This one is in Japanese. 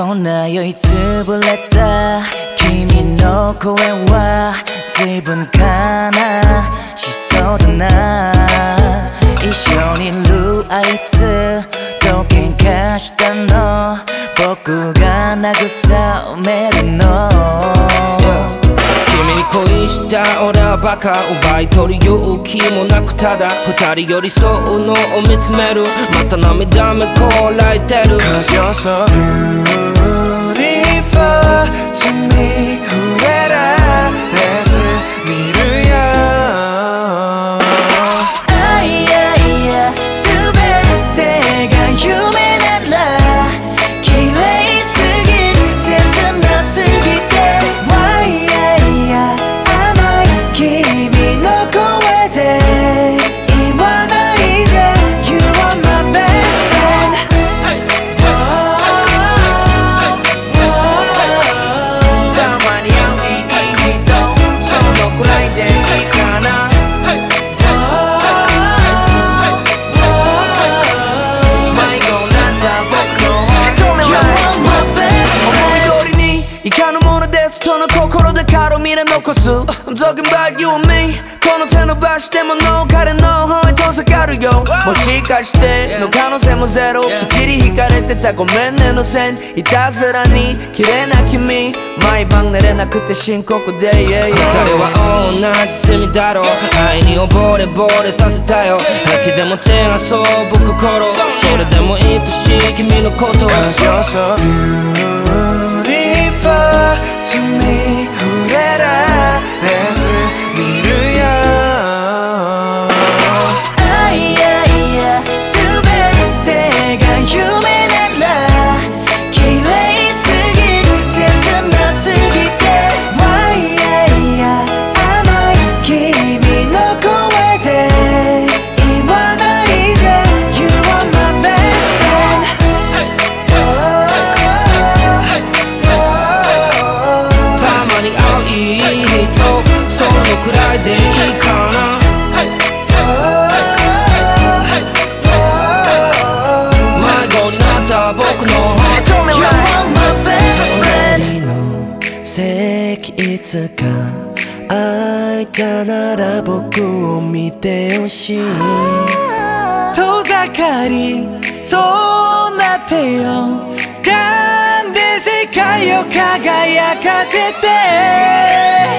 こんな酔いつぶれた君の声は随分悲しそうだな。一緒にいるあいつと喧嘩したの。僕が慰めるの。恋した俺はバカ奪い取る勇気もなくただ二人寄り添うのを見つめるまた涙目こらえてる。Cause you're so beautiful to me. いかぬものです。との心で軽みで残す。I'm talking about you and me この手伸ばしてもの彼の方へ遠ざかるよ。もしかしての可能性もゼロ。きっちり引かれてたごめんねの線。いたずらに綺麗な君。毎晩寝れなくて深刻で。Yeah, yeah は同じ罪だろう。愛に溺れ溺れさせたよ。平気でも手遊ぶ心。それでも愛しい君のこと to me いつか空いたなら僕を見てほしい。遠ざかりそうな手を掴んで世界を輝かせて。